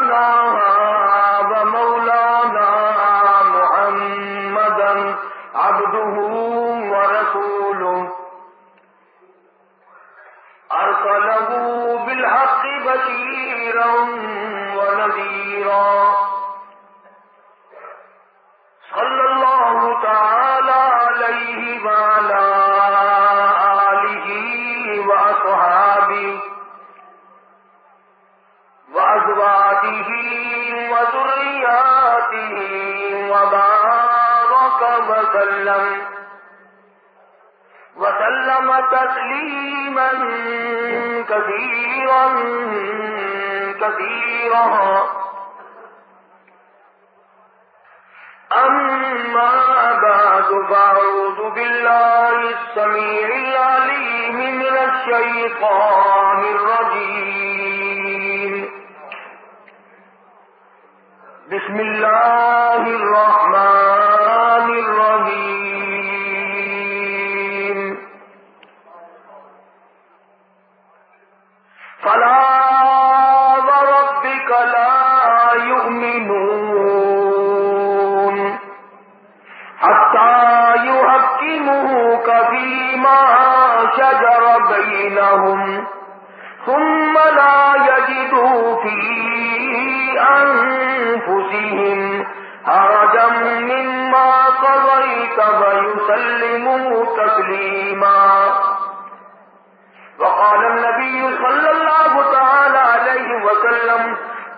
سيدنا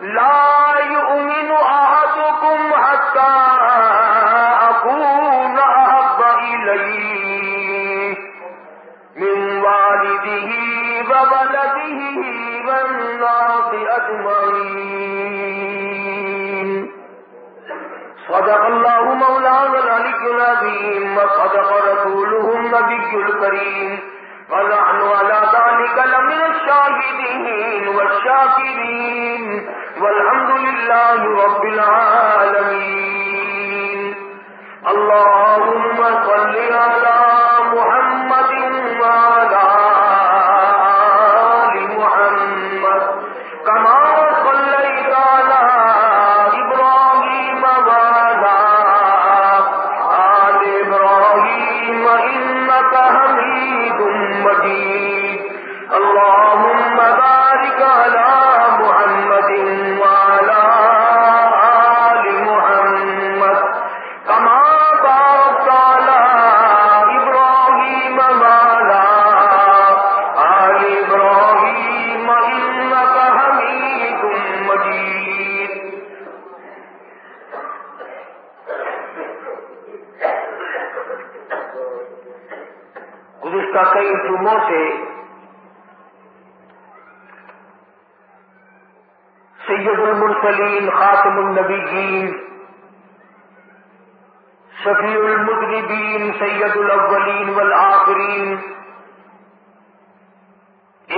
لا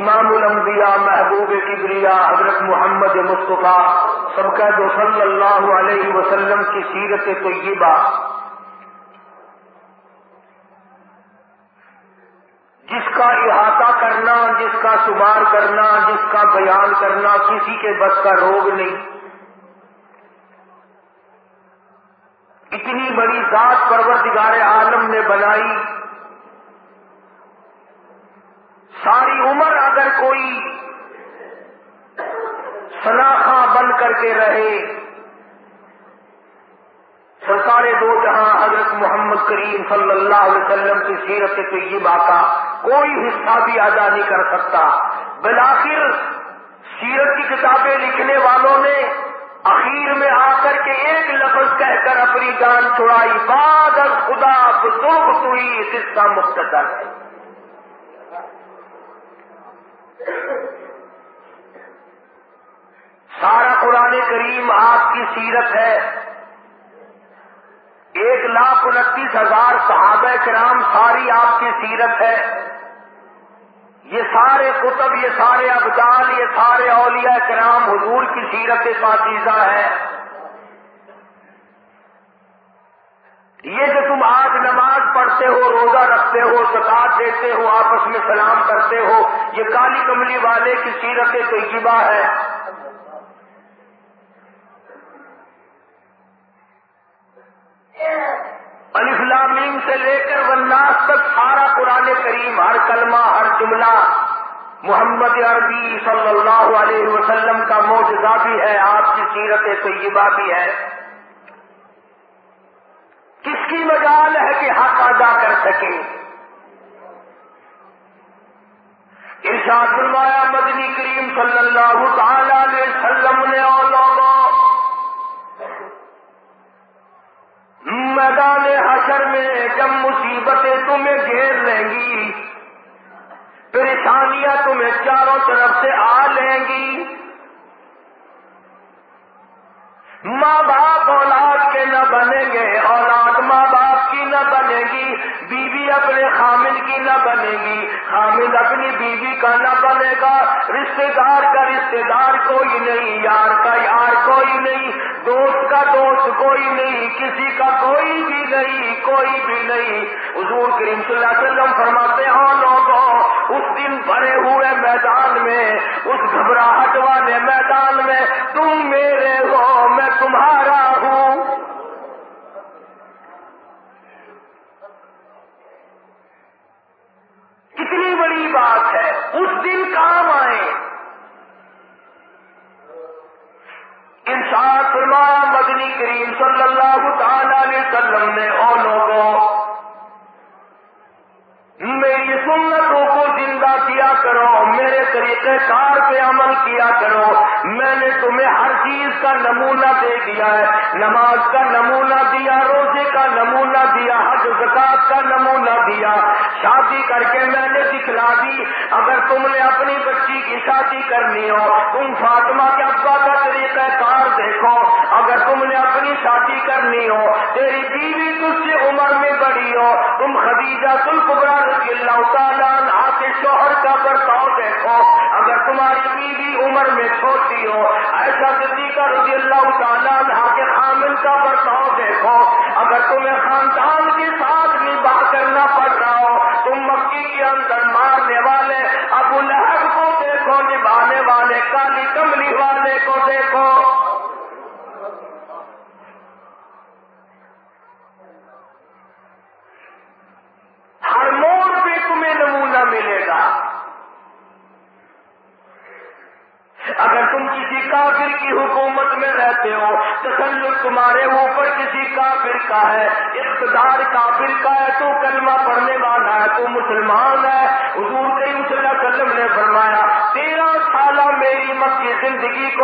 امام الانبیاء محبوب کبریا حضرت محمد مصطفیٰ سب کا جو صلی اللہ علیہ وسلم کی سیرت طیبہ جس کا احاطہ کرنا، جس کا شمار کرنا، جس کا بیان کرنا کسی کے بس کا روگ نہیں۔ اتنی بڑی ذات پروردگار عالم نے بنائی۔ ساری عمر اگر کوئی سناخا بن کر کے رہے، سرکار دو جہاں حضرت محمد کریم صلی اللہ علیہ وسلم کی سیرت طیبہ کا کوئی حصہ بھی ادا نہیں کر سکتا۔ بلاخر سیرت کی کتابیں لکھنے والوں نے اخیر میں آ کر کے ایک لفظ کہہ کر اپنی جان چھڑائی، بعد از خدا بزرگ ہوئی سستا مختصر ہے۔ سارا قرآن کریم آپ کی سیرت ہے۔ ایک لاکھ انتیس ہزار صحابہ کرام ساری آپ کی سیرت ہے۔ یہ سارے کتب، یہ سارے ابدال، یہ سارے اولیاء کرام حضور کی سیرت پاکیزہ ہے۔ یہ جو تم آج نماز پڑھتے ہو، روزہ رکھتے ہو سکاط دیتے ہو، آپس میں سلام کرتے ہو، یہ کالی کملی والے کی سیرت طیبہ ہے۔ الفلامیم سے لے کر وناس تک سارا قرآن کریم، ہر کلمہ، ہر جملہ محمد عربی صلی اللہ علیہ وسلم کا موجودہ بھی ہے، آپ کی سیرت طیبہ بھی ہے۔ کس کی مجال ہے کہ حق ادا کر سکے؟ ارشاد فرمایا، مدنی کریم صلی اللہ تعالی علیہ وسلم نے اور لوگوں میدان حشر میں جب مصیبتیں تمہیں گھیر لیں گی، پریشانیاں تمہیں چاروں طرف سے آ لیں گی، ماں باپ اولاد کے نہ بنیں گے، اولاد بیوی اپنے خامد کی نہ بنے گی۔ خامد اپنی بیوی کا نہ بنے گا۔ رشتے دار کا رشتے دار کوئی نہیں، یار کا یار کوئی نہیں، دوست کا دوست کوئی نہیں، کسی کا کوئی بھی نہیں، کوئی بھی نہیں۔ حضور کریم صلی اللہ علیہ وسلم فرماتے ہو ہاں لوگوں اس دن بھرے ہوئے میدان میں، اس گھبراہٹ والے میدان میں تم میرے ہو، میں تمہارا ہوں کتنی بڑی بات ہے، اس دن کام آئے۔ انسان فرمایا، مدنی کریم صلی اللہ تعالی علیہ وسلم نے اور لوگوں میری سنتوں کو زندہ کیا کرو، میرے طریقے کار پہ عمل کیا کرو۔ میں نے تمہیں ہر چیز کا نمونہ دے دیا ہے۔ نماز کا نمونہ دیا، روزے کا نمونہ دیا، حج زکات شادی کر کے میں نے دکھلا دی۔ اگر تم نے اپنی بچی کی شادی کرنی ہو، تم فاطمہ کے ابا کا طریقہ کار دیکھو۔ اگر تم نے اپنی شادی کرنی ہو، تیری بیوی تجھ سے عمر میں بڑی ہو، تم خدیجہ تل رضی اللہ تعالیٰ آتے شوہر کا برتاؤ دیکھو۔ اگر تمہاری بیوی عمر میں چھوٹی ہو ایسا صدیقہ رضی اللہ تعالیٰ کے خامن کا برتاؤ دیکھو۔ اگر تمہیں خاندان کے ساتھ نباہ کرنا پڑ رہا ہو تم مکی کے اندر مارنے والے، ابو لہب کو دیکھو، نبھانے والے، کالی کملی والے کو دیکھو۔ ہر موڑ پہ تمہیں نمونہ ملے گا۔ اگر تم کسی کافر کی حکومت میں رہتے ہو، تسلط تمہارے اوپر کسی کافر کا ہے، اقتدار کافر کا ہے، تو کلمہ پڑھنے والا ہے تو مسلمان ہے حضور کریم صلی اللہ علیہ وسلم نے فرمایا تیرہ سالہ میری مکی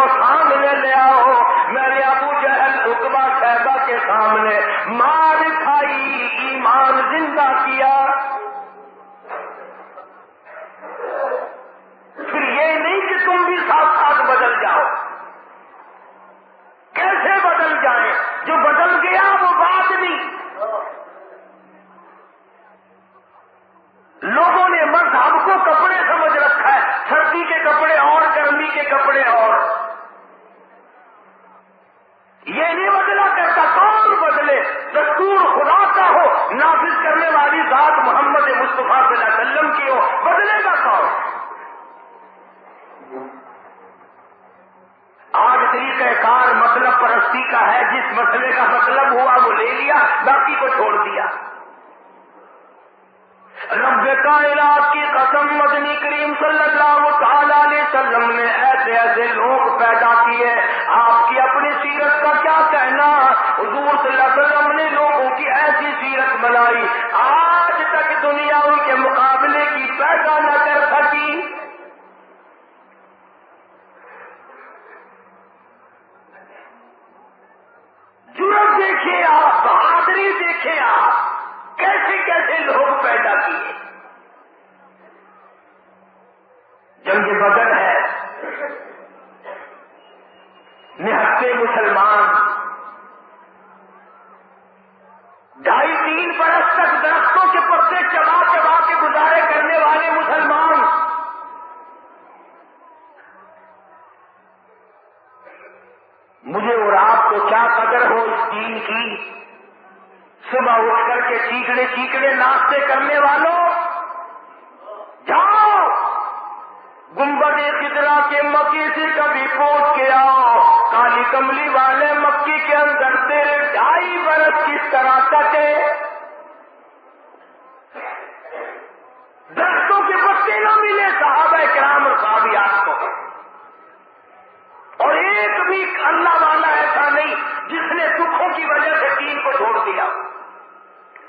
ایک اللہ والا ایسا نہیں جس نے دکھوں کی وجہ سے دین کو چھوڑ دیا۔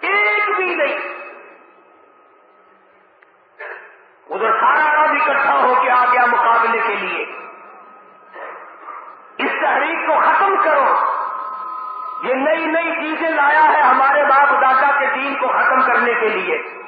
ایک بھی نہیں۔ ادھر سارا کام اکٹھا ہو کے آ گیا مقابلے کے لیے۔ اس تحریک کو ختم کرو۔ یہ نئی نئی چیزیں لایا ہے ہمارے باپ دادا کے دین کو ختم کرنے کے لیے۔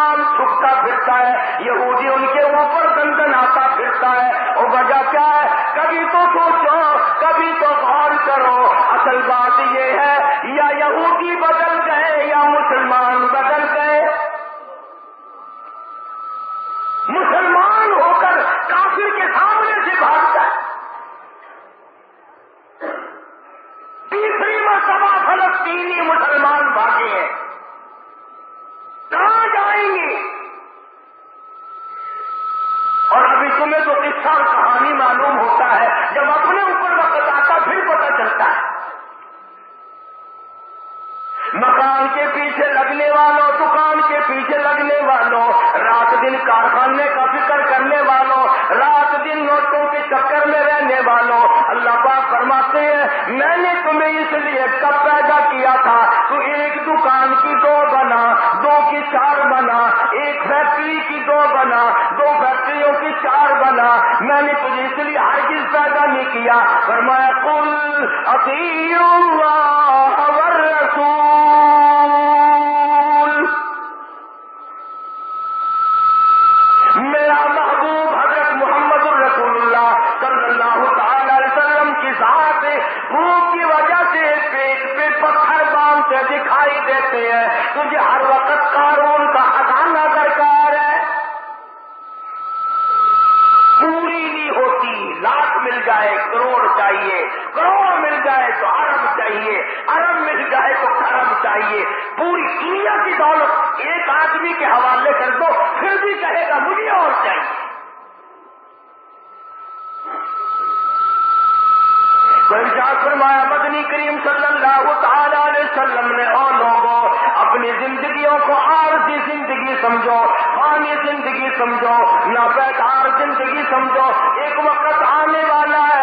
مسلمان چھپتا پھرتا ہے، یہودی ان کے اوپر دندن آتا پھرتا ہے۔ اور وجہ کیا ہے؟ کبھی تو سوچو، کبھی تو غور کرو۔ اصل بات یہ ہے، یا یہودی بچ آدمی کے حوالے کر دو، پھر بھی کہے گا مجھے اور چاہیے۔ فرمایا، مدنی کریم صلی اللہ تعالی علیہ وسلم نے اور لوگوں اپنی زندگیوں کو عارضی زندگی سمجھو، فانی زندگی سمجھو نہ پیدار زندگی سمجھو، ایک وقت آنے والا ہے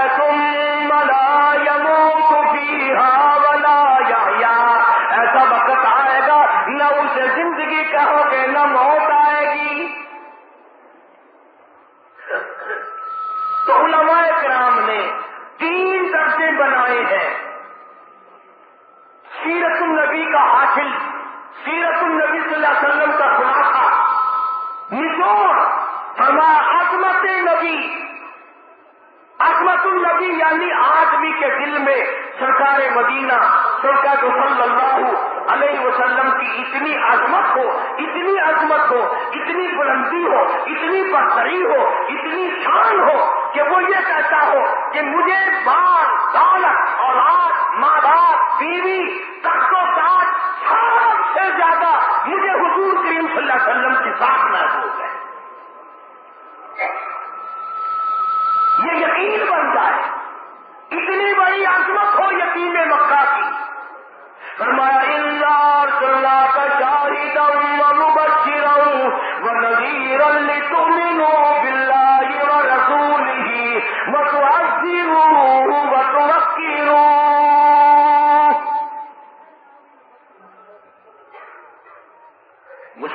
پر سری ہو، اتنی شان ہو کہ وہ یہ کہتا ہو کہ مجھے بال دولت، اولاد، ماں باپ، بیوی تخت و تاج سب سے زیادہ مجھے حضور کریم صلی اللہ علیہ وسلم کی محسوس ہو۔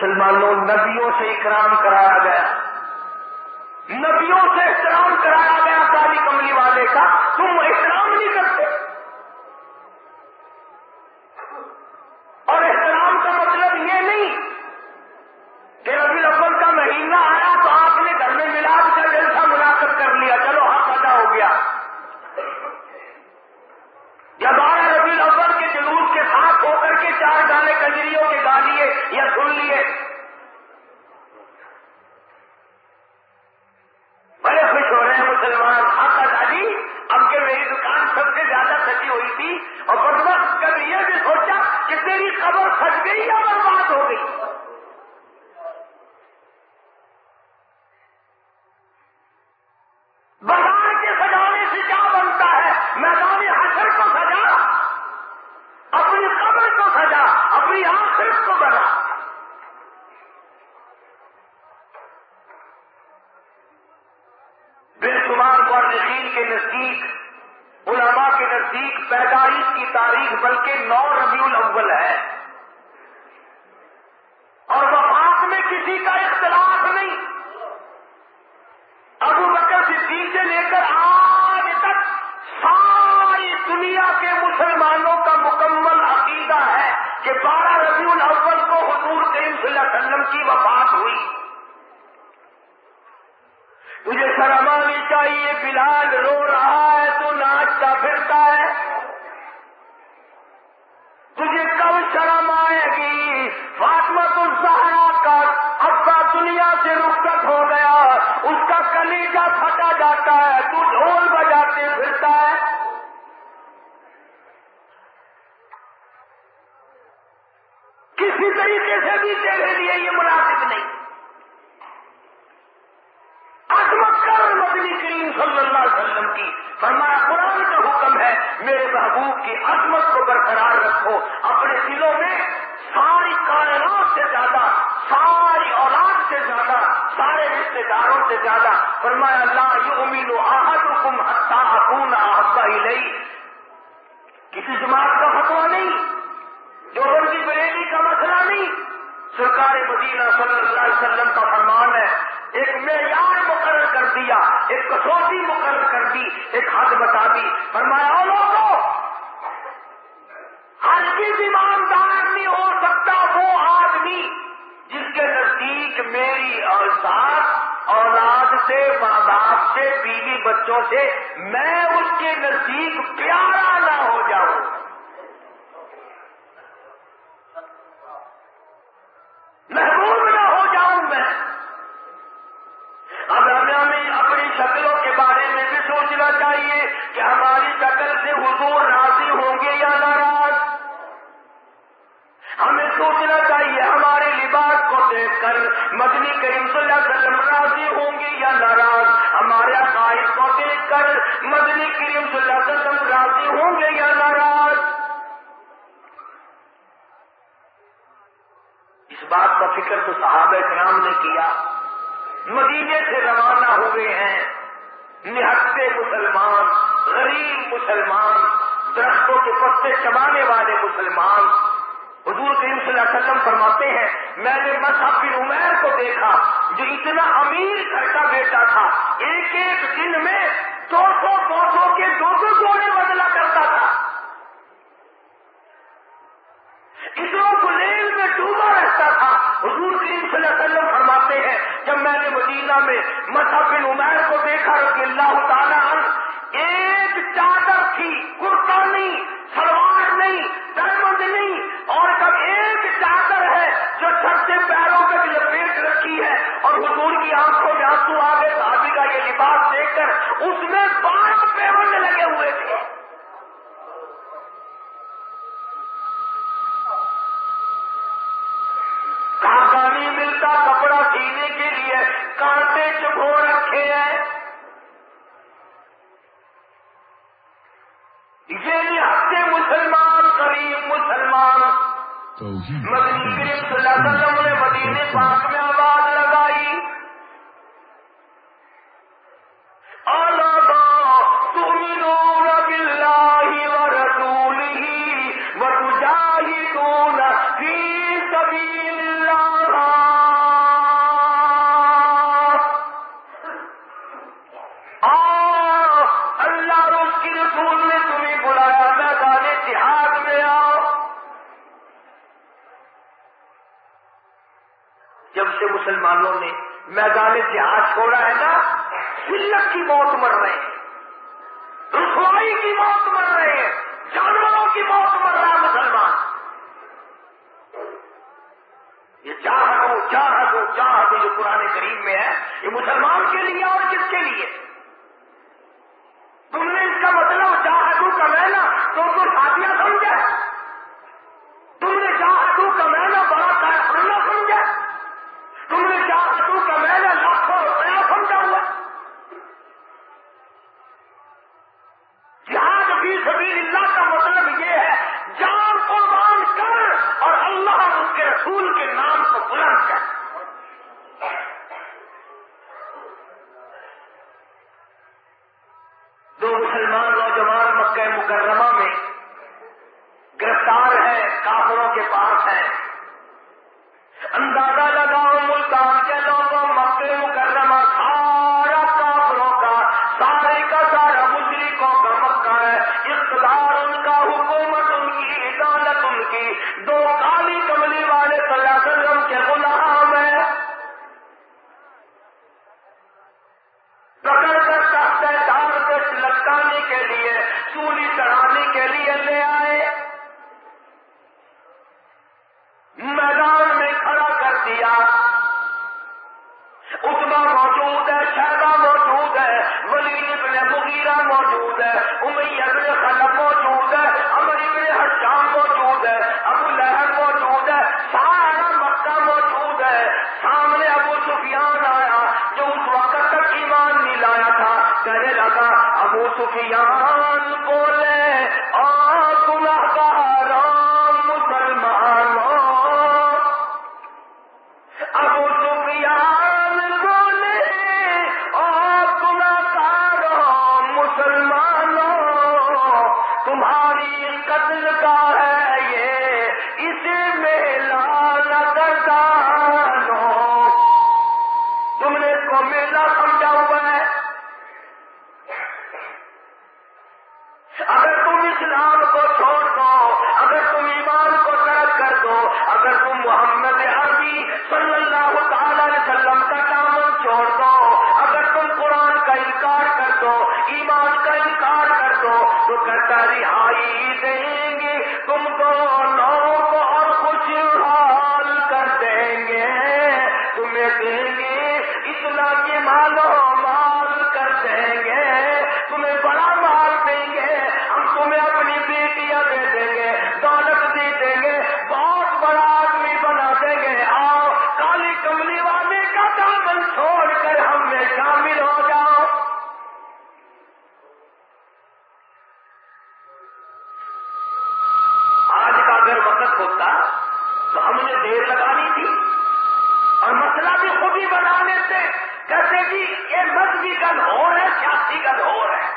مسلمانوں نبیوں سے اکرام کرایا گیا۔ نبیوں سے احترام کرایا گیا تاریخ کملی والے کا۔ تم احترام نہیں کرتے۔ ناچتا پھرتا ہے۔ تجھے کب شرم آئے گی۔ فاطمہ تو سہارا کر ابا دنیا سے رخصت ہو گیا۔ اس کا کلیجا پھٹا جاتا ہے۔ تو ڈھول بجاتے پھرتا ہے۔ کسی طریقے سے بھی تیرے لیے یہ مناسب نہیں عظمت کر مدنی کریم صلی اللہ علیہ وسلم کی فرمایا قرآن کا حکم ہے میرے محبوب کی عظمت کو برقرار رکھو اپنے دلوں میں ساری کائنات سے زیادہ ساری اولاد سے زیادہ سارے رشتے داروں سے زیادہ فرمایا اللہ یہ امید و آحد حکم حتہ ہی نہیں کسی جماعت کا فتوا نہیں، جو بندی بریلی کا مسئلہ نہیں۔ سرکار مدینہ صلی اللہ علیہ وسلم کا فرمان ہے، ایک معیار مقرر کر دیا، ایک کسوٹی مقرر کر دی، ایک حد بتا دی۔ فرمایا لوگوں ہر چیز ایماندار نہیں ہو سکتا وہ آدمی جس کے نزدیک میری اوساط اولاد سے، ماں باپ سے، بیوی بچوں سے، میں اس کے نزدیک پیارا نہ ہو جاؤں۔ بات کا فکر تو صحابہ کرام نے کیا۔ مدینے سے روانہ ہوئے ہیں۔ نہتے مسلمان، غریب مسلمان، درختوں کے پتے چبانے والے مسلمان۔ حضور کریم صلی اللہ علیہ وسلم فرماتے ہیں، میں نے مصحف بن عمیر کو دیکھا، جو اتنا امیر گھر کا بیٹا تھا۔ ایک ایک دن میں دو سو دو سو کے دو دو جوڑے بدلا کرتا تھا۔ مدینہ میں مصحف بن عمیر کو دیکھا رضی اللہ تعالیٰ عنہ، ایک چادر تھی، کرتا نہیں، سلوار نہیں درمند نہیں، اور کب ایک چادر ہے جو چھت سے پیروں تک لپیٹ رکھی ہے، اور حضور کی آنکھوں میں آنسو آ گئے صحابی کا یہ لباس دیکھ کر اس میں پانچ پیون لگے ہوئے تھے۔ Mm-hmm. مسلمانوں نے میدان جہاد چھوڑا ہے نا سلت کی موت مر رہے ہیں۔ رسوائی کی موت مر رہے ہیں۔ جانوروں کی موت مر رہا ہے مسلمان۔ یہ چاہ رکھو چاہ رکھو چاہ جو پرانے کریم میں ہے۔ یہ مسلمان کے لیے اور کس کے لیے؟ شعبہ موجود ہے، شہبہ موجود ہے، ولید ابن مغیرہ موجود ہے، امیہ ابن خلف موجود ہے کہتے جی یہ مذہبی گل ہو رہا ہے سیاسی گل ہو رہا ہے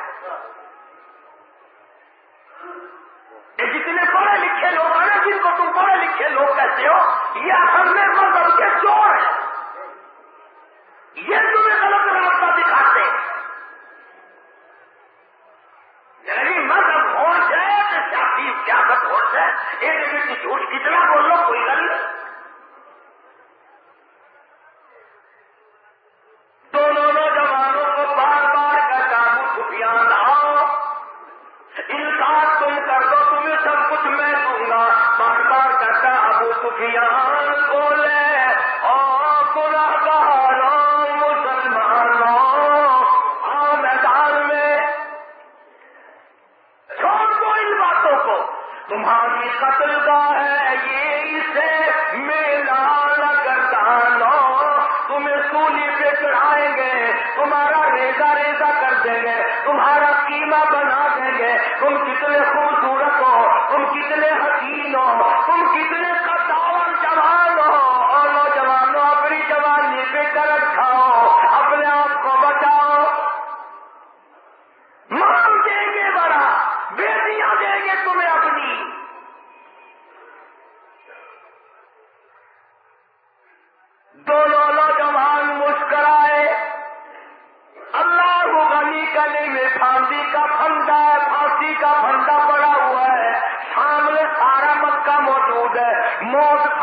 É moda,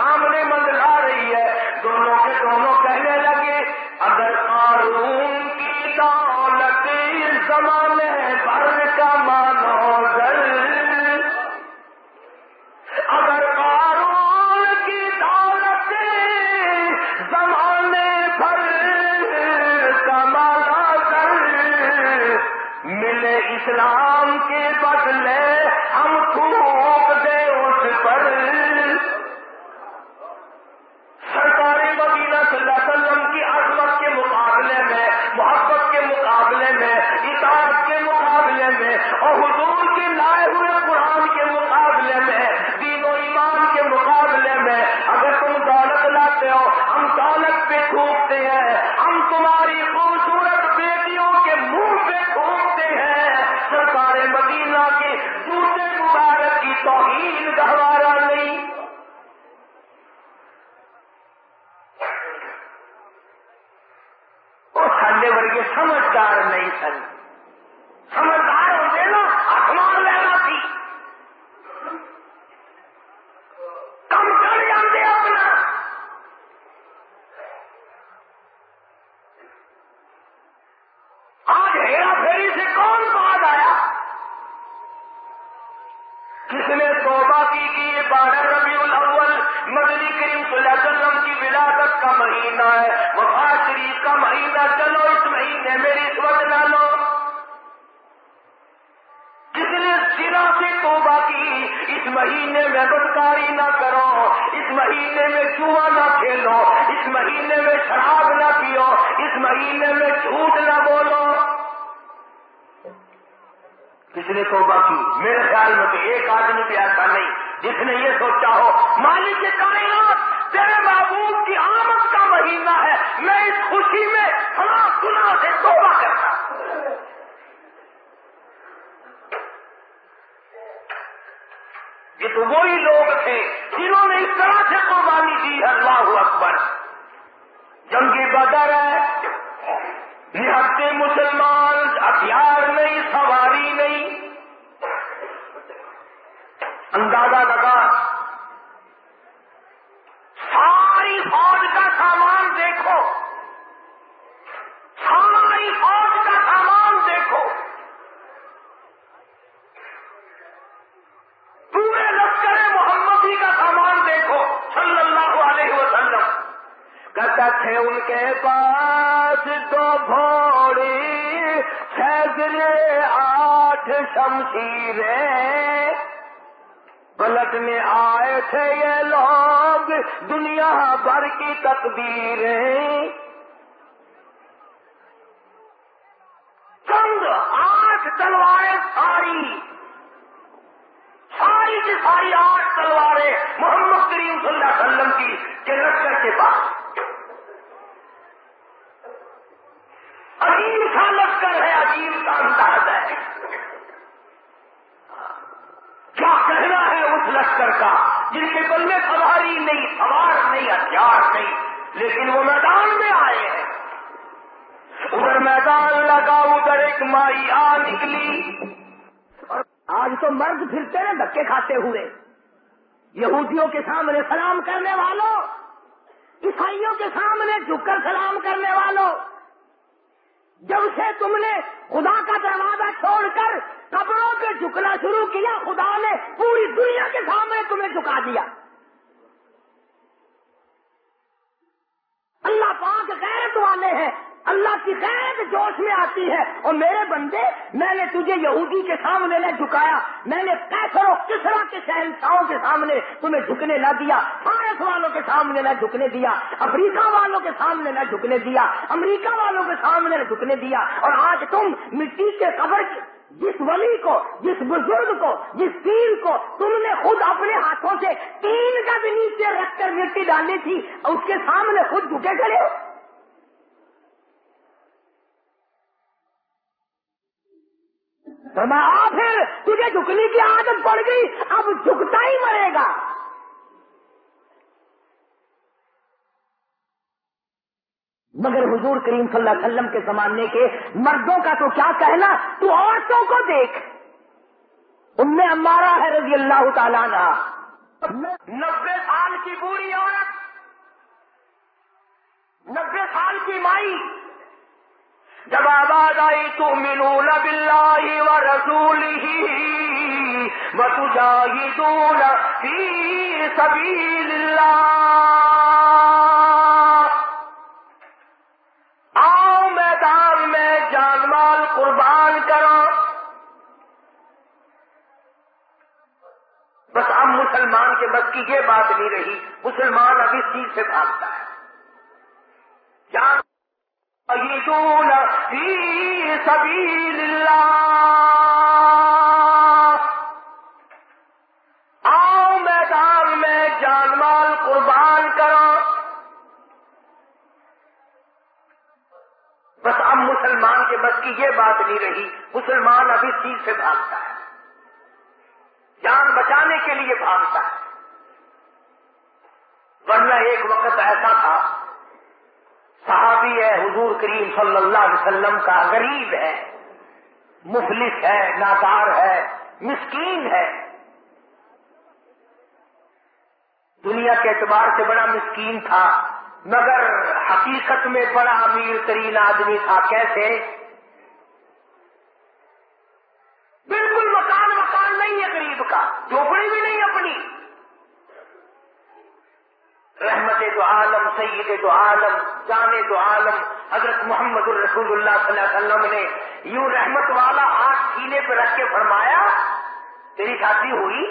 سرا سے توبہ کی۔ اس مہینے میں بدکاری نہ کرو، اس مہینے میں چوہا نہ کھیلو، اس مہینے میں شراب نہ پیو، اس مہینے میں جھوٹ نہ بولو۔ کس نے توبہ کی؟ میرے خیال میں تو ایک آدمی بھی ایسا نہیں، جس نے یہ سوچا ہو، مالک کے کائنات، تیرے محبوب کی آمد کا مہینہ ہے، میں اس خوشی میں فلاں سنا سے توبہ کرتا وہی لوگ تھے جنہوں نے اس طرح سے قربانی دی، اللہ اکبر۔ جنگی بدر ہے دنیا بھر کی تقدیریں۔ چند آٹھ تلواریں ساری۔ ساری کی ساری آٹھ تلواریں محمد کریم صلی اللہ علیہ وسلم کی کے لشکر کے پاس عجیب سا لشکر ہے، عجیب سا انداز ہے کیا کہنا ہے اس لشکر کا کے بل میں سواری نہیں، سوار نہیں، ہتھیار نہیں، لیکن وہ میدان میں آئے ہیں۔ ادھر میدان لگا ادھر ایک مائی آ نکلی۔ آج تو مرد پھرتے ہیں، دھکے کھاتے ہوئے۔ یہودیوں کے سامنے سلام کرنے والوں، عیسائیوں کے سامنے جھک کر سلام کرنے والوں۔ جب سے تم نے خدا کا دروازہ چھوڑ کر قبروں پہ جھکنا شروع کیا، خدا نے پوری دنیا کے سامنے تمہیں جھکا دیا۔ اللہ پاک غیرت والے ہیں۔ اللہ کی غیرت جوش میں آتی ہے اور میرے بندے، میں نے تجھے یہودی کے سامنے نہ جھکایا، میں نے کیسر و کسرا کے شہنشاہوں کے سامنے تمہیں جھکنے نہ دیا، فارس والوں کے سامنے نہ جھکنے دیا، افریقہ والوں کے سامنے نہ جھکنے دیا، امریکہ والوں کے سامنے نہ جھکنے دیا، اور آج تم مٹی کے قبر کی، جس ولی کو، جس بزرگ کو، جس پیر کو، تم نے خود اپنے ہاتھوں سے تین کا بھی نیچے رکھ کر مٹی ڈالنی تھی اس کے سامنے خود جھکے کھڑے ہو۔ تو میں آ پھر، تجھے جھکنے کی عادت پڑ گئی، اب جھکتا ہی مرے گا۔ مگر حضور کریم صلی اللہ علیہ وسلم کے زمانے کے مردوں کا تو کیا کہنا، تو عورتوں کو دیکھ۔ ان میں ہمارا ہے رضی اللہ تعالیٰ نا نبے سال کی بوڑھی عورت نبے سال کی مائی۔ جب آباد آئی تو ملو نب اللہ و رسول ہی وتجاہدون فی سبیل اللہ آؤ میدان میں جان مال قربان کرو۔ بس اب مسلمان کے بس کی یہ بات نہیں رہی، مسلمان اب اس چیز سے بھاگتا ہے۔ فی سبیل اللہ آؤ میدان میں جان مال قربان کرو. بس اب مسلمان کے بس کی یہ بات نہیں رہی، مسلمان اب اس چیز سے بھاگتا ہے۔ جان بچانے کے لیے بھاگتا ہے۔ ورنہ ایک وقت ایسا تھا صحابی ہے، حضور کریم صلی اللہ علیہ وسلم کا غریب ہے، مفلس ہے، نادار ہے، مسکین ہے۔ دنیا کے اعتبار سے بڑا مسکین تھا، مگر حقیقت میں بڑا امیر ترین آدمی تھا۔ کیسے؟ بالکل مکان مکان نہیں ہے غریب کا جھوپڑی بھی نہیں اپنی۔ رحمت دو عالم، سید دو عالم، جان دو عالم، حضرت محمد الرسول اللہ صلی اللہ علیہ وسلم نے یوں رحمت والا ہاتھ سینے پہ رکھ کے فرمایا، تیری شادی ہوئی؟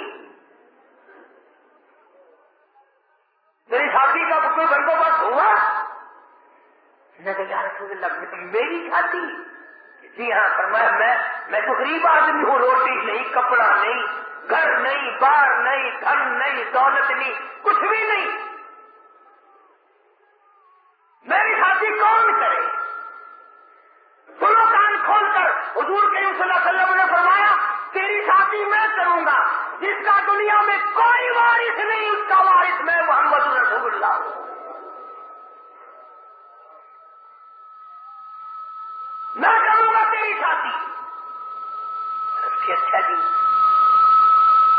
تیری شادی کا کوئی بندوبست ہوا؟ میں یا رسول اللہ میری شادی؟ جی ہاں فرمایا، میں میں تو غریب آدمی ہوں، روٹی نہیں، کپڑا نہیں، گھر نہیں، بار نہیں، دھن نہیں، دولت نہیں، کچھ بھی نہیں۔ جس کا دنیا میں کوئی وارث نہیں، اس کا وارث میں محمد رسول اللہ ہوں۔ میں کروں گا تیری شادی۔ اچھا جی۔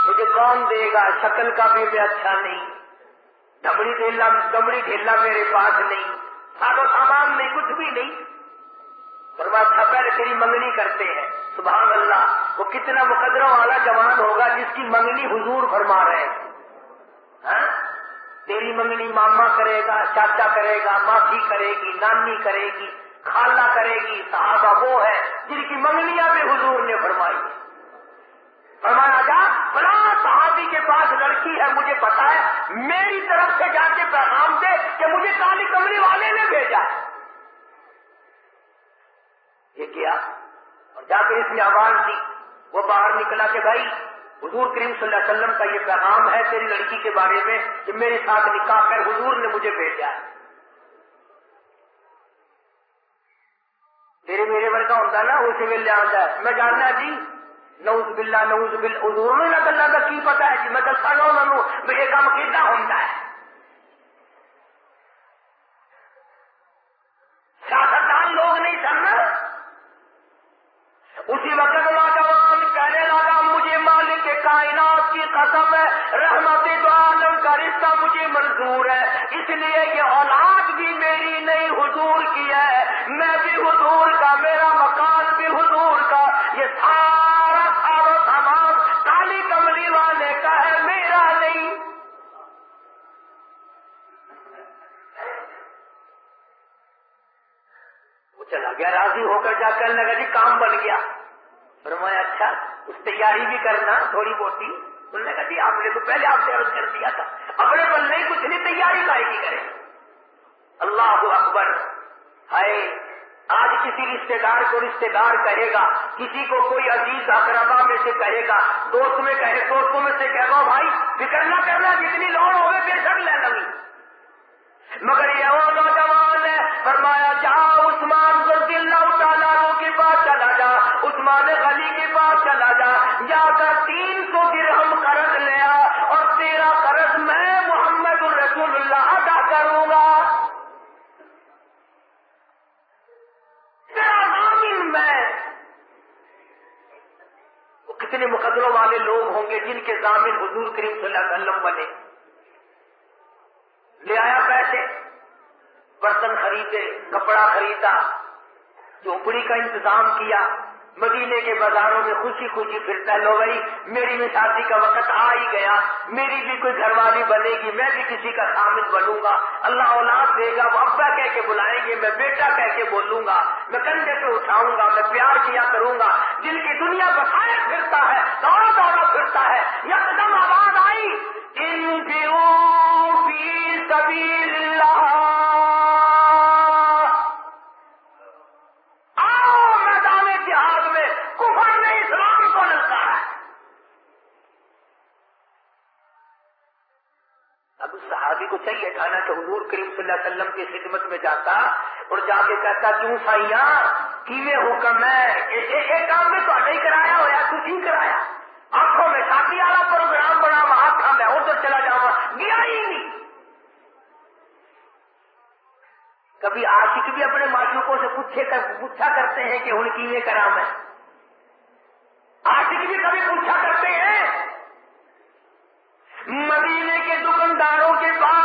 مجھے کون دے گا؟ شکل کا بھی میں اچھا نہیں۔ دبڑی ڈھیلا دبڑی ڈھیلا میرے پاس نہیں۔ سارا سامان نہیں، کچھ بھی نہیں۔ اچھا پہلے تیری منگنی کرتے ہیں۔ سبحان اللہ، وہ کتنا مقدروں والا جوان ہوگا جس کی منگنی حضور فرما رہے ہیں۔ ہاں؟ تیری منگنی ماما کرے گا، چاچا کرے گا، ماسی کرے گی، نانی کرے گی، خالہ کرے گی، صحابہ وہ ہے جن کی منگنیاں بھی حضور نے فرمائی۔ فرمایا جا بلا صحابی کے پاس لڑکی ہے، مجھے پتا ہے میری طرف سے جا کے پیغام دے کہ مجھے کالی کمری والے نے بھیجا۔ یہ کیا؟ اور جا کے اس نے آواز دی، وہ باہر نکلا کہ بھائی، حضور کریم صلی اللہ علیہ وسلم کا یہ پیغام ہے تیری لڑکی کے بارے میں کہ میرے ساتھ نکاح کر، حضور نے مجھے بھیجا۔ ہے تیرے میرے ورگا ہوتا نا اسی ویلے آتا ہے میں جاننا جی نوز بلا نوز بل حضور نے اللہ کا کی پتا ہے جی میں دسا گا انہوں نے یہ کام کیدا ہوتا ہے؟ مجھے منظور ہے۔ اس لیے یہ اولاد بھی میری نہیں، حضور کی ہے۔ میں بھی حضور کا، میرا مکان بھی حضور کا۔ یہ سارا سارا سامان کالی کملی والے کا ہے، میرا نہیں۔ وہ چلا گیا، راضی ہو کر جا کر لگا جی کام بن گیا۔ فرمایا اچھا اس تیاری بھی کرنا، تھوڑی بہتی انہوں نے کہا جی آپ نے تو پہلے آپ سے عرض کر دیا تھا۔ اپنے بندے نہیں، کچھ نہیں، تیاری کائے کی کرے۔ اللہ اکبر۔ ہائے، آج کسی رشتے دار کو رشتے دار کہے گا، کسی کو کوئی عزیز اقربا میں سے کہے گا، دوست میں کہے، دوستوں میں سے کہے گا بھائی، فکر نہ کرنا، جتنی لوڑ ہوگی، بے شک لینا لگی جن کے ضامن حضور کریم صلی اللہ علیہ وسلم بنے۔ لے آیا پیسے، برتن خریدے، کپڑا خریدا جھوپڑی کا انتظام کیا۔ مدینے کے بازاروں میں خوشی خوشی پھرتا لو گئی میری بھی شادی کا وقت آ ہی گیا، میری بھی کوئی گھر والی بنے گی، میں بھی کسی کا شامل بنوں گا، اللہ اولاد دے گا، وہ ابا کہہ کے بلائیں گے، میں بیٹا کہہ کے بولوں گا، میں کندھے پہ اٹھاؤں گا، میں پیار کیا کروں گا، دل کی دنیا بسائے پھرتا ہے دوڑا دوڑا پھرتا ہے، یکدم آواز آئی سید آنا تو حضور کریم صلی اللہ علیہ وسلم کی خدمت میں جاتا اور جا کے کہتا، کیوں سائیا کیویں حکم ہے؟ یہ کام میں تو نہیں کرایا ہوا تھی کرایا؟ آنکھوں میں شادی والا پروگرام بنا، وہاں تھا، میں ادھر چلا جاؤں، گیا ہی نہیں۔ کبھی آشک بھی اپنے معشوقوں سے پوچھے کر، پوچھا کرتے ہیں کہ ہوں کیویں کرا میں؟ آشک بھی کبھی پوچھا کرتے ہیں۔ مدینے کے دکانداروں کے پاس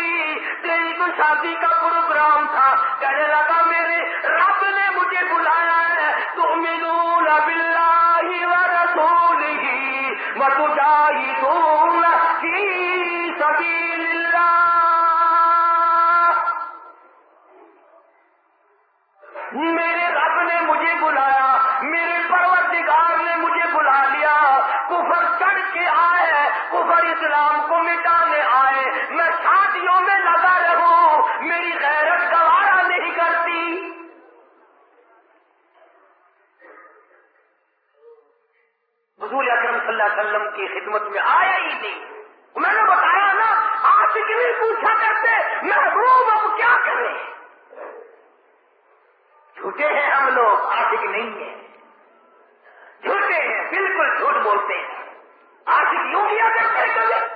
ہوئی تیری تو شادی کا پروگرام تھا۔ کہنے لگا خدمت میں آیا ہی نہیں۔ میں نے بتایا نا آج بھی پوچھا کرتے؟ محبوب، اب کیا کریں؟ جھوٹے ہیں ہم لوگ آشک نہیں ہیں۔ جھوٹے ہیں، بالکل جھوٹ بولتے ہیں۔ آشک یوں کیا کرتے کبھی؟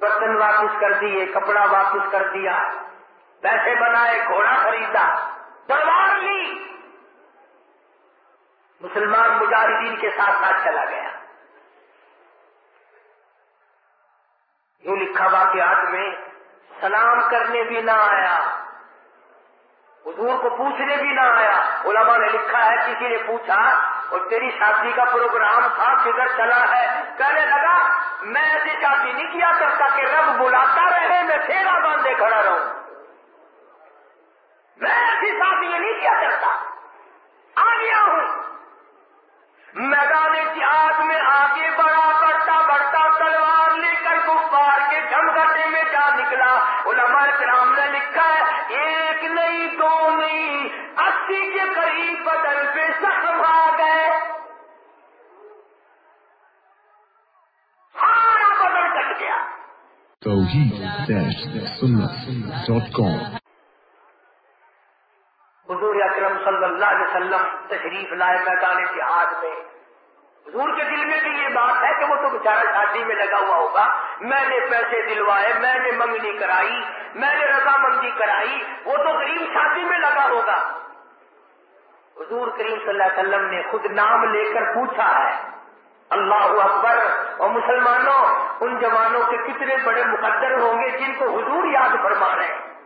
برتن واپس کر دیے، کپڑا واپس کر دیا، پیسے بنائے، گھوڑا خریدا، تلوار مسلمان مجاہدین کے ساتھ ساتھ چلا گیا۔ یوں لکھا واقعات میں، سلام کرنے بھی نہ آیا، حضور کو پوچھنے بھی نہ آیا۔ علماء نے لکھا ہے، کسی نے پوچھا، اور تیری شادی کا پروگرام تھا، کدھر چلا ہے؟ کہنے لگا، میں ایسی شادی نہیں کیا کرتا کہ رب بلاتا رہے، میں پھیرا باندھے کھڑا رہوں۔ میں ایسی شادی نہیں کیا کرتا۔ آ گیا ہوں۔ میدان جہاد میں آگے بڑھا، بڑھتا بڑھتا، تلوار لے کر گفار کے جھمگٹے میں جا نکلا۔ علماء کرام نے لکھا ہے، ایک نہیں، دو نہیں، اسی کے قریب بدل پہ سخم آ گئے۔ سارا بدل کٹ گیا۔ حضور اکرم صلی اللہ علیہ وسلم تشریف لائے میدان جہاد میں۔ حضور کے دل میں بھی یہ بات ہے کہ وہ تو بیچارہ شادی میں لگا ہوا ہوگا۔ میں نے پیسے دلوائے، میں نے منگنی کرائی، میں نے رضامندی کرائی، وہ تو غریب شادی میں لگا ہوگا۔ حضور کریم صلی اللہ علیہ وسلم نے خود نام لے کر پوچھا ہے، اللہ اکبر اور مسلمانوں، ان جوانوں کے کتنے بڑے مقدر ہوں گے جن کو حضور یاد فرما رہے ہیں؟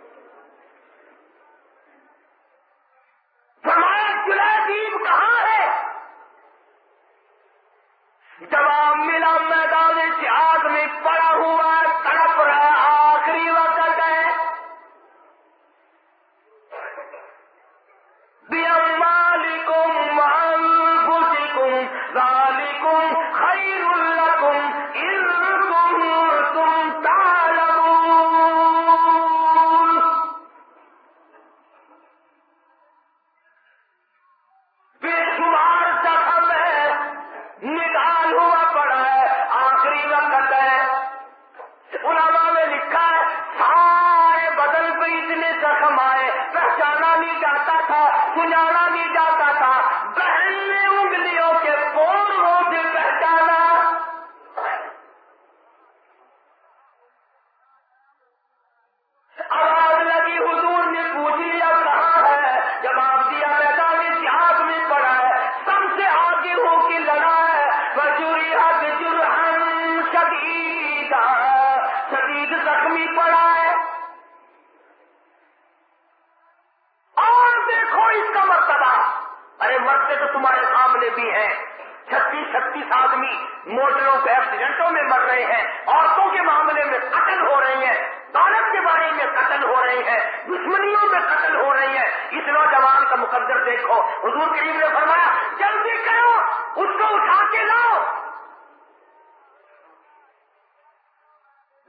مرتے تو تمہارے سامنے بھی ہے چھتیس آدمی موٹروں کے ایکسیڈنٹوں میں مر رہے ہیں۔ عورتوں کے معاملے میں قتل ہو رہے ہیں۔ دولت کے بارے میں قتل ہو رہے ہیں۔ دشمنیوں میں قتل ہو رہی ہیں۔ اس نوجوان کا مقدر دیکھو۔ حضور کریم نے فرمایا، جلدی کرو، اس کو اٹھا کے لاؤ۔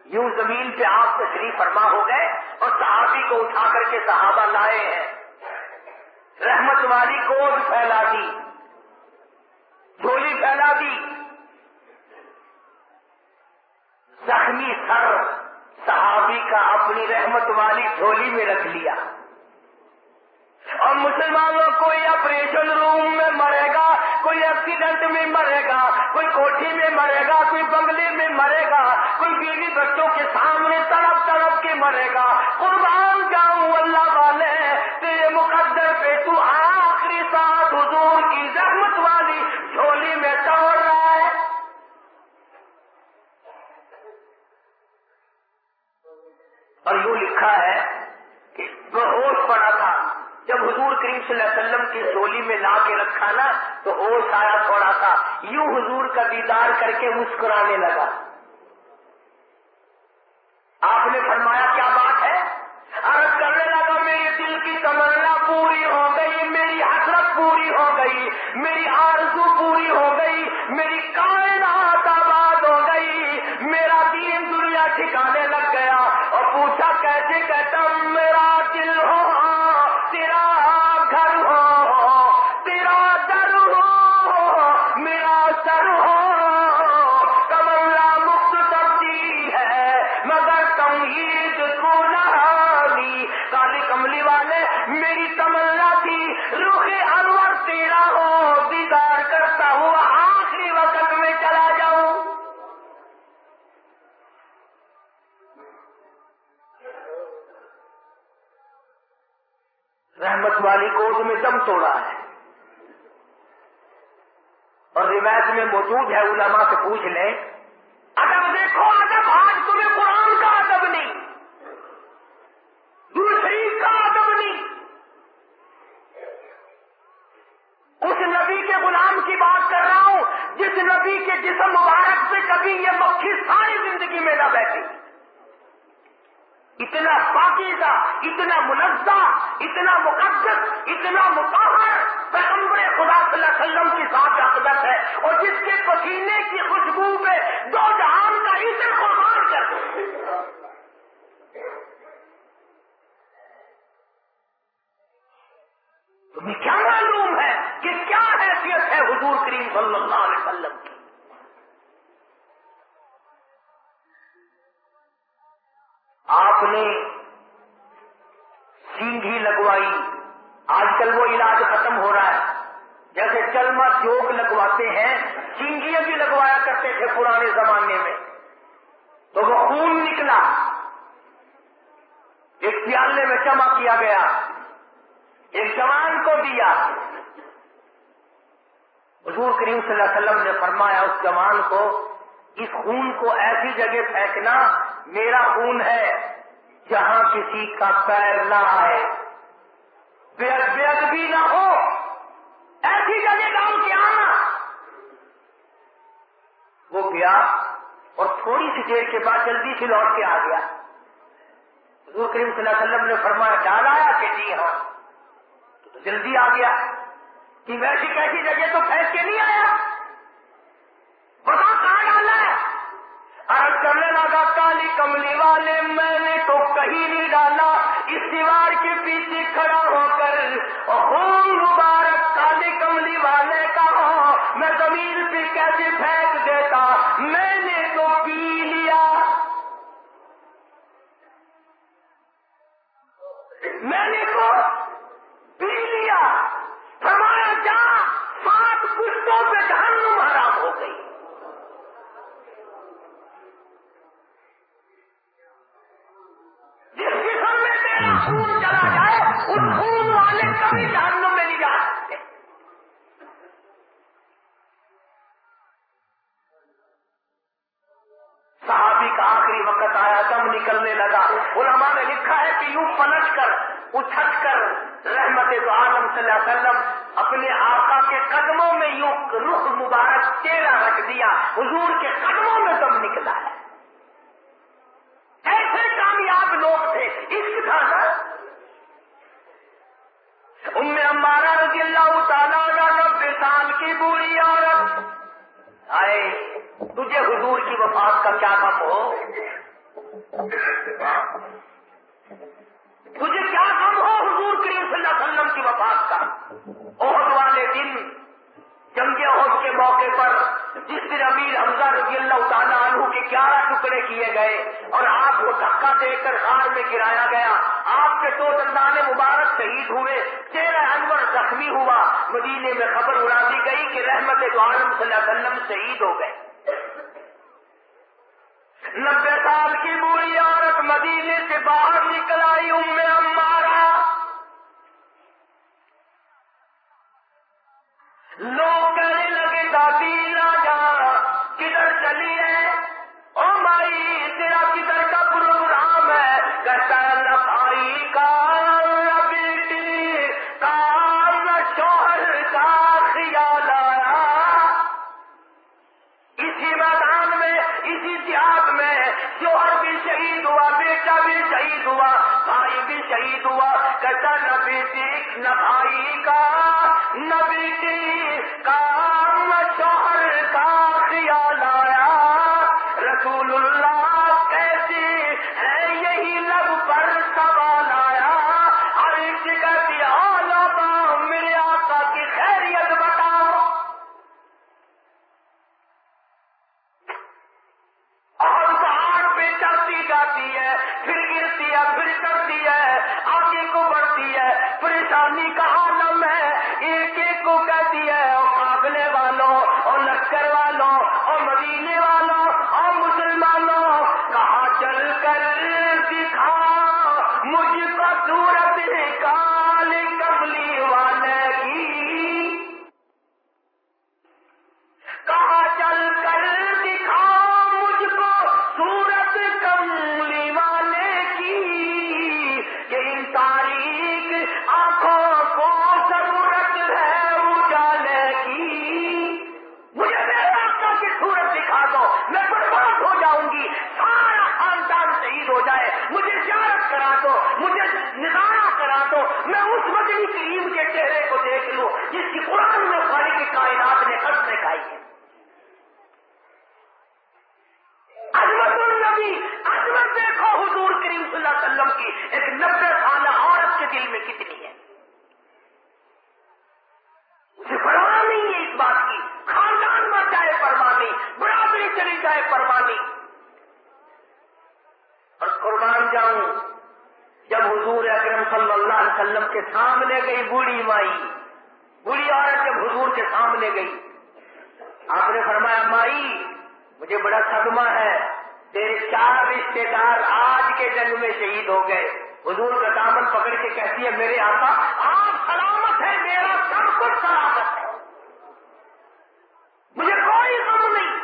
یوں زمین پہ آپ تشریف فرما ہو گئے اور صحابی کو اٹھا کر کے صحابہ لائے ہیں۔ رحمت والی گود پھیلا دی جھولی پھیلا دی۔ زخمی سر صحابی کا اپنی رحمت والی جھولی میں رکھ لیا۔ اور مسلمانوں کوئی آپریشن روم میں مرے گا، کوئی ایکسیڈنٹ میں مرے گا، کوئی کوٹھی میں مرے گا، کوئی بنگلے میں مرے گا، کوئی بیوی بچوں کے سامنے تڑپ تڑپ کے مرے گا۔ قربان جاؤں اللہ والے مقدر پہ تو آخری ساتھ حضور کی رحمت والی جھولی میں توڑ رہا ہے۔ اور یوں لکھا ہے کہ وہ ہوش پڑا تھا۔ جب حضور کریم صلی اللہ علیہ وسلم کی سولی میں لا کے رکھا نا، تو ہوش آیا تھوڑا سا۔ یوں حضور کا دیدار کر کے مسکرانے لگا۔ آپ نے فرمایا، کیا بات ہے؟ عرض کرنے پوری ہو گئی، میری حسرت پوری ہو گئی، میری آرزو پوری ہو گئی، میری کائنات آباد ہو گئی، میرا دین دنیا ٹھکانے لگ گیا اور پوچھا کیسے کہتا میرا پانی والی میں دم توڑا ہے۔ اور روایت میں موجود ہے، علماء سے پوچھ لیں، اگر دیکھو، اگر آج تمہیں قرآن کا ادب نہیں دوسری کا ادب نہیں اس نبی کے غلام کی بات کر رہا ہوں جس نبی کے جسم مبارک سے کبھی یہ مکھی ساری زندگی میں نہ بیٹھی اتنا پاکیزہ اتنا منظم اتنا مقدس، اتنا مقرر پیغمبر خدا صلی اللہ علیہ وسلم کی ذات عقدت ہے۔ اور جس کے پسینے کی خوشبو میں دو جہان کا اتنا قربان کر دو تمہیں کیا معلوم ہے کہ کیا حیثیت ہے حضور کریم صلی اللہ علیہ وسلم کی آپ نے سینگھی لگوائی آج کل وہ علاج ختم ہو رہا ہے جیسے چلما جوگ لگواتے ہیں سینگیاں بھی لگوایا کرتے تھے پرانے زمانے میں تو وہ خون نکلا ایک پیالے میں جمع کیا گیا۔ ایک جوان کو دیا۔ حضور کریم صلی اللہ علیہ وسلم نے فرمایا، اس جوان کو، اس خون کو ایسی جگہ پھینکنا، میرا خون ہے جہاں کسی کا پیر نہ آئے۔ بھی نہ ہو، ایسی جگہ ڈال کے آنا۔ وہ گیا اور تھوڑی سی دیر کے بعد جلدی سے لوٹ کے آ گیا۔ حضور کریم صلی اللہ علیہ وسلم نے فرمایا ڈال آیا کہ جی ہاں؟ تو جلدی آ گیا۔ کہ ویسی کیسی جگہ تو پھینک کے نہیں آیا؟ بتا کہاں ڈالا ہے؟ عرض کرنے لگا، کالی کملی والے، میں نے تو کہیں نہیں ڈالا۔ اس دیوار کے پیچھے کھڑا ہو کر خون مبارک کالی کملی والے کا ہو میں زمین پہ کیسے پھینک دیتا؟ میں نے تو پی لیا۔ میں نے کر کر رحمت تو عالم صلی اللہ علیہ وسلم اپنے آقا کے قدموں میں یوں رخ مبارک چہرہ رکھ دیا۔ حضور کے قدموں میں دم نکلا۔ ہے ایسے کامیاب لوگ تھے۔ اس تھا نا ام امارا رضی اللہ تعالیٰ نبے سال کی بوڑھی عورت۔ آئے، تجھے حضور کی وفات کا کیا کم ہو تجھے کیا کم ہو حضور کریم صلی اللہ علیہ وسلم کی وفات کا؟ عہد والے دن، جنگ عہد کے موقع پر جس دن امیر حمزہ رضی اللہ تعالیٰ عنہ کے گیارہ ٹکڑے کیے گئے اور آپ کو دھکا دے کر ہار میں گرایا گیا، آپ کے دو دندان مبارک شہید ہوئے چہرہ انور زخمی ہوا۔ مدینے میں خبر اڑا دی گئی کہ رحمت دو عالم صلی اللہ علیہ وسلم شہید ہو گئے۔ نبے سال مدینے سے باہر نکل آئی ام نہ نہ بھائی کا نبی کا نہ کا چلتی جاتی ہے، پھر گرتی ہے، پھر چلتی ہے، آگے کو بڑھتی ہے پریشانی کا عالم ہے، ایک ایک کو کہتی ہے، اور قابلے والوں، اور لشکر والوں، اور مدینے والوں گئی بوڑھی مائی۔ بوڑھی عورت جب حضور کے سامنے گئی۔ آپ نے فرمایا، مائی، مجھے بڑا صدمہ ہے۔ تیرے چار رشتے دار آج کے جنگ میں شہید ہو گئے۔ حضور کا دامن پکڑ کے کہتی ہے، میرے آقا، آپ سلامت ہے میرا سب کچھ سلامت ہے۔ مجھے کوئی غم نہیں۔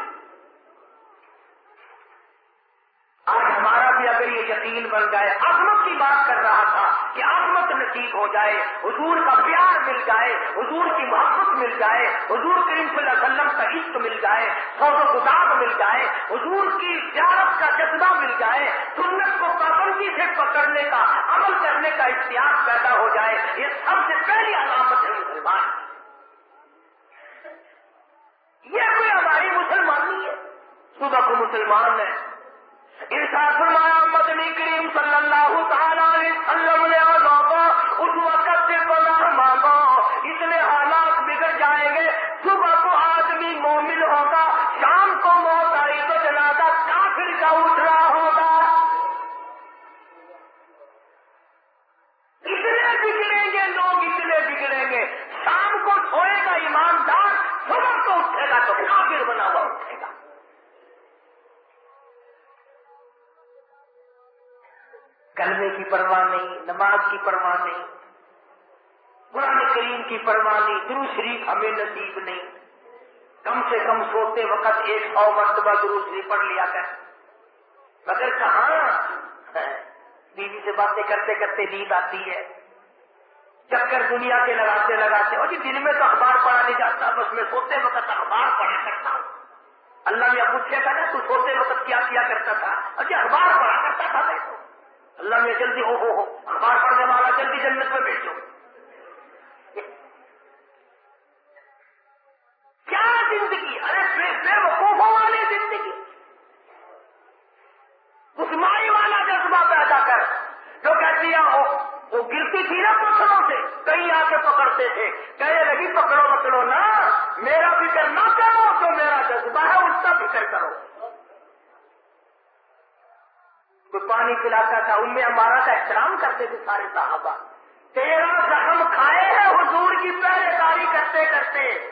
آج ہمارا بھی اگر یہ یقین بن جائے عظمت کی بات کر رہا تھا کہ عظمت نصیب ہو جائے، حضور کا پیار مل جائے، حضور کی محبت مل جائے، حضور کریم صلی اللہ علیہ وسلم کا عشق مل جائے سوز و گزار مل جائے، حضور کی زیارت کا جذبہ مل جائے، سنت کو پابندی سے پکڑنے کا، عمل کرنے کا اشتیاق پیدا ہو جائے، یہ سب سے پہلی علامت ہے مسلمان یہ کوئی ہماری مسلمان نہیں ہے؟ صبح کو مسلمان ہے۔ ارشاد فرمایا کریم صلی اللہ تعالی نماز کی پرواہ نہیں قرآن کریم کی پرواہ نہیں درو شریف ہمیں نصیب نہیں۔ کم سے کم سوتے وقت ایک سو مرتبہ درو شریف پڑھ لیا کر۔ مگر کہاں؟ بیوی سے باتیں کرتے کرتے نیند آتی ہے۔ چکر دنیا کے لگاتے لگاتے، اور جی دن میں تو اخبار پڑھا نہیں جاتا، بس میں سوتے وقت اخبار پڑھا کرتا ہوں۔ اللہ نے پوچھا تھا نا، تو سوتے وقت کیا کیا کرتا تھا؟ اور جی اخبار پڑھا کرتا تھا میں تو۔ اللہ نے جلدی ہو ہو اخبار پڑھنے والا جلدی جنت میں بیچو کیا زندگی؟ ارے بے وقوفوں والی زندگی۔ اس مائی والا جذبہ پیدا کر۔ جو کہتی ہے، وہ گرتی تھی نا پتھروں سے کئی آ کے پکڑتے تھے۔ کہنے لگی پکڑو پکڑو نا میرا فکر نہ کرو، جو میرا جذبہ ہے، اس کا فکر کرو۔ پانی پلاتا تھا ان ہمارا کا احترام کرتے تھے سارے صحابہ۔ تیرا زخم کھائے ہیں حضور کی پہلے داری کرتے کرتے۔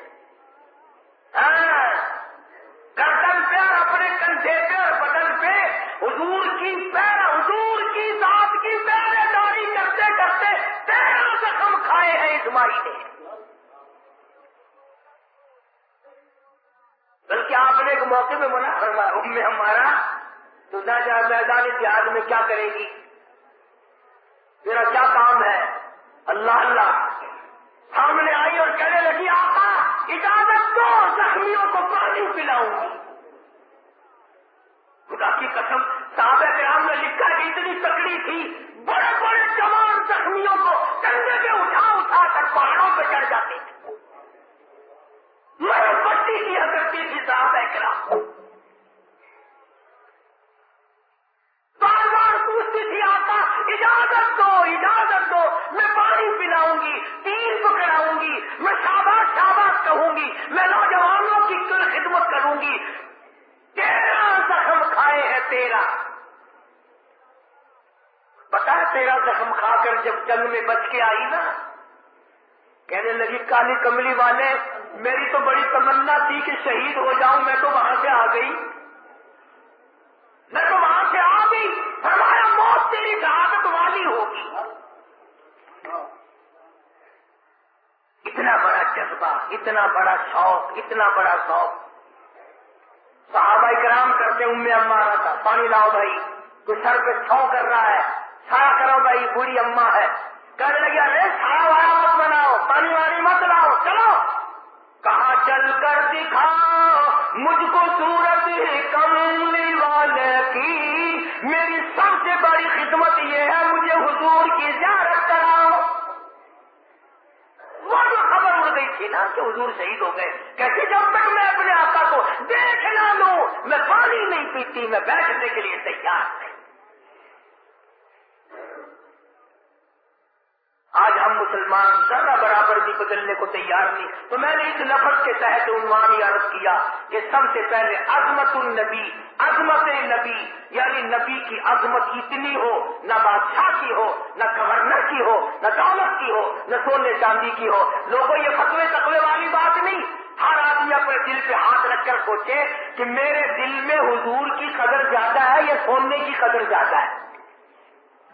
ہاں، گردن پہ اور اپنے کندھے پہ اور بدن پہ حضور کی پیر حضور کی ذات کی پہلے داری کرتے کرتے تیرا زخم کھائے ہیں اسماعی نے۔ بلکہ آپ نے ایک موقع میں منع فرمایا ام میں ہمارا تو نہ جا میدان جہاد میں کیا کرے گی؟ میرا کیا کام ہے؟ اللہ اللہ۔ سامنے آئی اور کہنے لگی، آقا، اجازت دو، زخمیوں کو پانی پلاؤں گی۔ خدا کی قسم، صحابہ کرام نے لکھا کہ اتنی تکڑی تھی، بڑے بڑے جوان زخمیوں کو کندھے پہ اٹھا اٹھا کر پہاڑوں پہ چڑھ جاتے تھے۔ میں پٹی کیا کرتی تھی صحابہ کرام بار بار پوچھتی تھی آقا اجازت دو اجازت دو، میں پانی پلاؤں گی، تیر پکڑاؤں گی، میں شاباش شاباش کہوں گی، میں نوجوانوں کی خدمت کروں گی۔ تیرا زخم کھائے ہیں تیرا۔ پتا ہے تیرا زخم کھا کر جب جنگ میں بچ کے آئی نا، کہنے لگی، کالی کملی والے، میری تو بڑی تمنا تھی کہ شہید ہو جاؤں، میں تو وہاں سے آ گئی۔ میں تو وہاں سے آ گئی ہمارا موت تیری شہادت والی ہوگی۔ اتنا بڑا جذبہ، اتنا بڑا شوق، اتنا بڑا شوق۔ صحابہ کرام کرتے ان میں امارا تھا، پانی لاؤ بھائی، کوئی سر پہ چھو کر رہا ہے چھا کرو بھائی، بوڑھی اما ہے۔ کہنے لگی، ارے چھا والا مت بناؤ، پانی وانی مت لاؤ، چلو۔ کہاں چل کر دکھاؤ؟ مجھ کو سورت کملی والے کی۔ میری سب سے بڑی خدمت یہ ہے مجھے حضور کی زیارت کراؤ۔ وہ جو خبر اڑ گئی تھی نا کہ حضور شہید ہو گئے۔ کہتے جب تک میں اپنے آقا کو دیکھ نہ لوں، میں پانی نہیں پیتی، میں بیٹھنے کے لیے تیار نہیں۔ آج ہم مسلمان ذرا برابر بھی بدلنے کو تیار نہیں۔ تو میں نے اس لفظ کے تحت عنوان عرض کیا کہ سب سے پہلے عظمت النبی، عظمت نبی یعنی نبی کی عظمت اتنی ہو، نہ بادشاہ کی ہو، نہ گورنر کی ہو، نہ دولت کی ہو، نہ سونے چاندی کی ہو۔ لوگوں، یہ فتوے تقوی والی بات نہیں۔ ہر آدمی اپنے دل پہ ہاتھ رکھ کر سوچے کہ میرے دل میں حضور کی قدر زیادہ ہے یا سونے کی قدر زیادہ ہے۔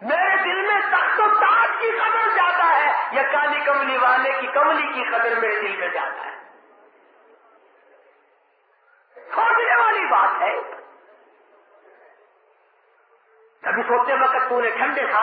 میرے دل میں تخت و تاج کی قدر زیادہ ہے، یا کالی کملی والے کی کملی کی قدر میرے دل میں زیادہ ہے۔ سوچنے والی بات ہے۔ کبھی سوچتے وقت تو نے ٹھنڈے ساتھ